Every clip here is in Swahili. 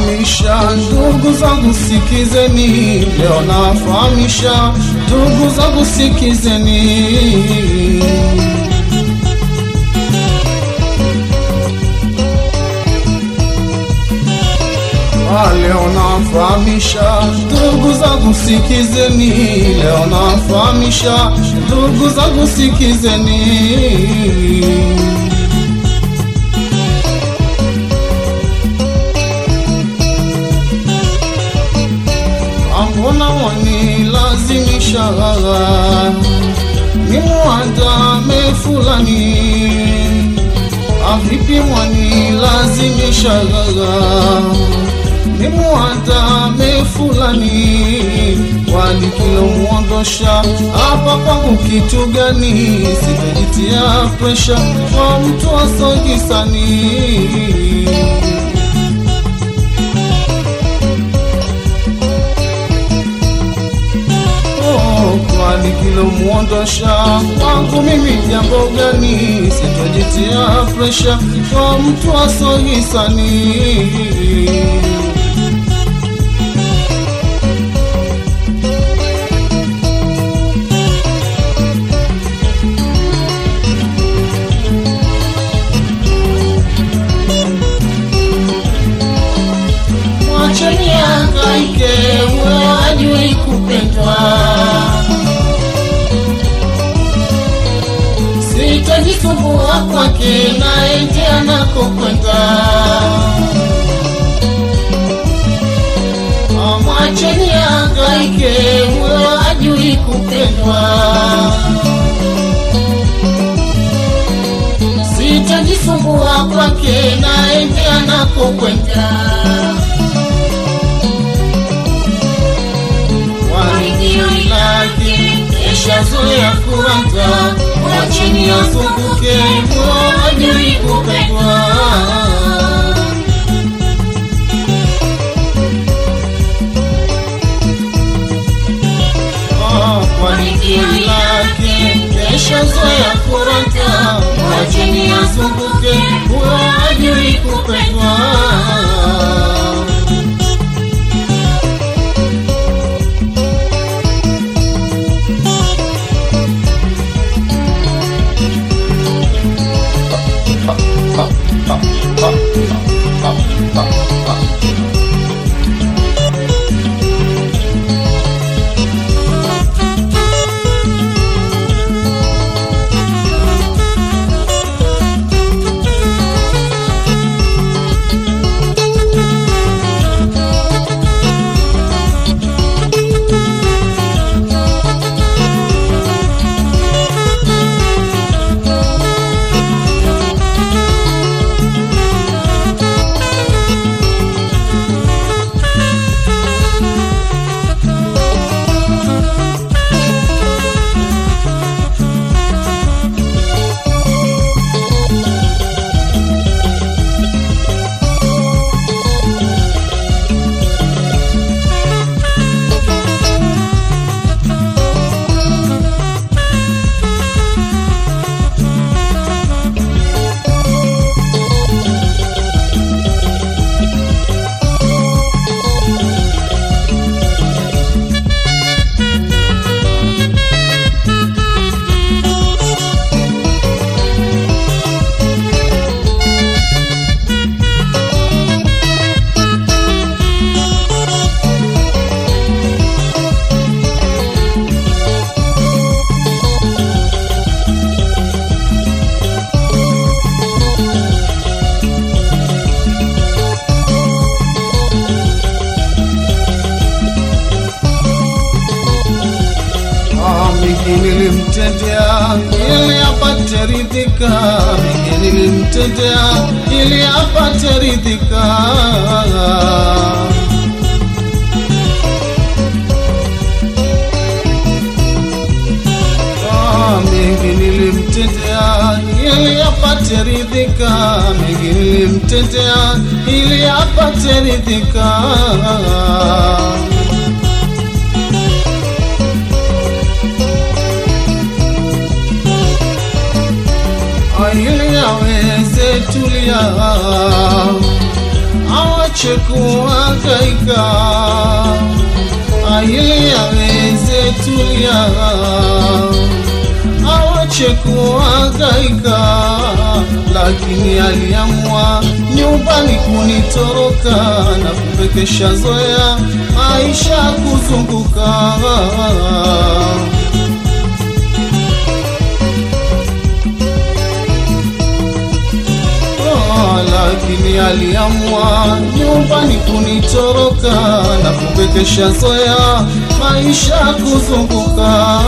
nafahamisha ndugu zangu sikizeni, leo nafahamisha ndugu zangu sikizeni. Ah, Leo nafahamisha ndugu zangu sikizeni, leo nafahamisha ndugu zangu sikizeni. Wanilazimisha nimwandame fulani, avipi wanilazimisha nimwandame fulani, walikilomwondosha hapa kwangu kitu gani? Sitajitia presha kwa mtu asogisani kwani kilomwondosha kwangu mimi jambo gani? Sitojitia presha kwa mtu asohisani. Mwacheni angaike, huyo hajui kupendwa. Sitajisumbua kwake, na nje anakokwenda. Amwacheni angaike, huyo ajui kupendwa. Sitajisumbua kwake, na nje anakokwenda. Lake keshazoea wacheni azunguke, hajui kupendwa. 빡빡빡 mteja ili apate ridhika, mgeni ni mteja ili apate ridhika. Mgeni nilimtetea ili apate ridhika, mgeni nilimtetea ili apate ridhika. Kuhangaika aye aweze tulia, awache kuhangaika, lakini aliamua nyumbani kunitoroka na kupekesha zoea maisha kuzunguka lakini aliamua nyumbani kunitoroka na kupekesha zoya maisha kuzunguka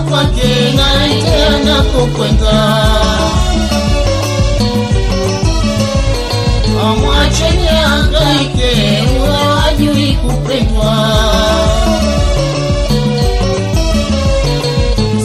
kwake naite anakokwenda. Amwacheni angaike hajui kupendwa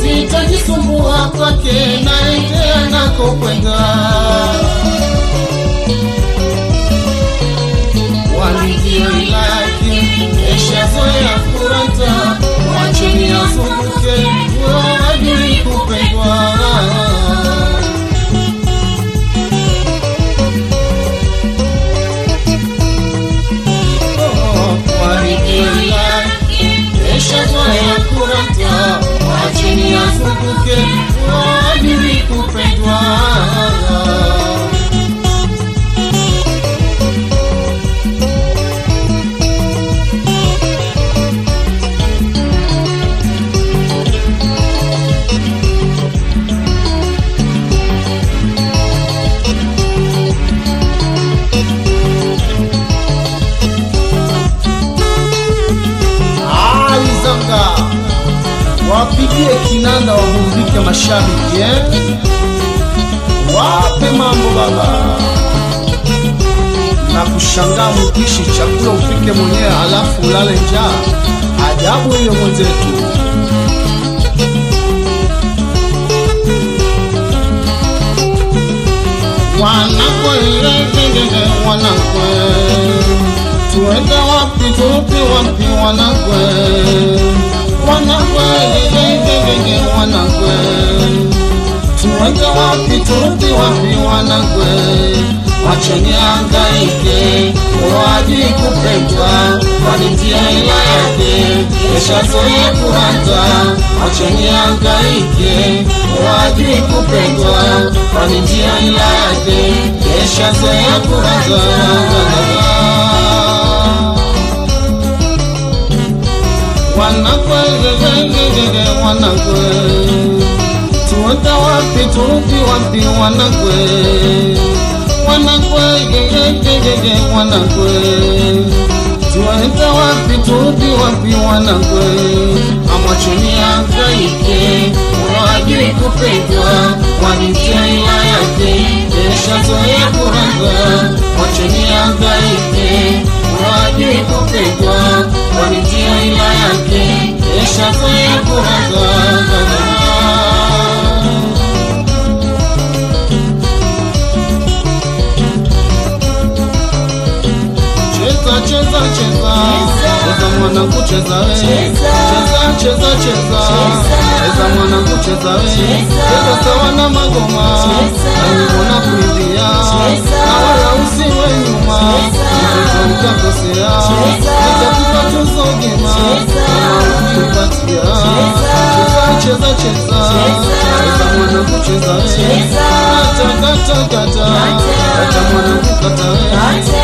sitajisumbua kwake naite. Wapigie kinanda waburudike mashabiki eh? Wape mambo baba na kushangaa mpishi chakula ufike mwenyewe halafu ulale njaa. Ajabu hiyo mwenzetu. Wanakwe tuende wapi tupi wapi wanakwe wanakwe ngengenge wanakwe tuende wapi tupi wapi wanakwe wacheni hangaike uroaji kupendwa walitia ila yake keshazoea kurata wacheni hangaike uroaji kupendwa walitia ila yake keshazoea kurata wanakwe wanakwe. Tuende wapi turudi wapi wanakwe. Wanakwe gegegege wanakwe. Tuende wapi ila yake keshazoea kuranga cheza. Cheza cheza cheza mwanangu cheza. We cheza cheza. Cheza. Cheza mwanangu cheza we cheza. Sawa na magoma. Na wimbo na kuimbia na wala usiwe nyuma. Mtoto ukakosea nitakupa tuzo gema kama ukipatia cheza. Cheza cheza cheza. Mwanangu cheza. We kata kata. Kata. Kata mwanangu kata. we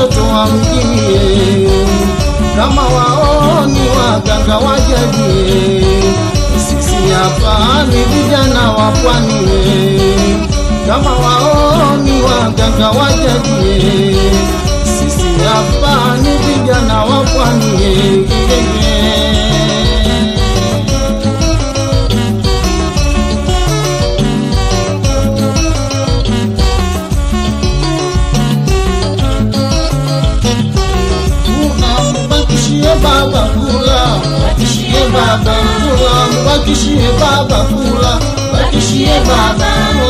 watoto wa mjini kama waoni waganga wa jadi, sisi hapa ni vijana wa pwani, kama waoni waganga wa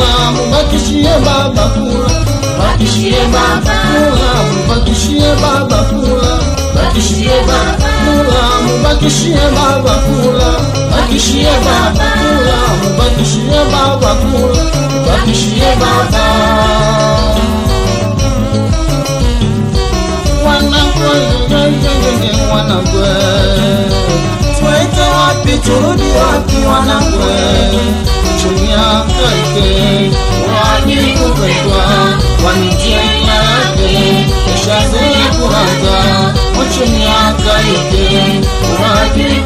kula, mbakishie baba kula, bakishie baba, kula, mbakishie baba kula, bakishie baba, kula, mbakishie baba kula, bakishie baba, kula, mbakishie baba kula, bakishie baba. wanakwe, yeyeyeye, wanakwe, twende wapi, turudi wapi, wanakwe, chumia kaike, Wajui kupendwa, wanitia ila yake, ishazoea kuranga, wachumia kaike, wajui kupendwa, wanitia ila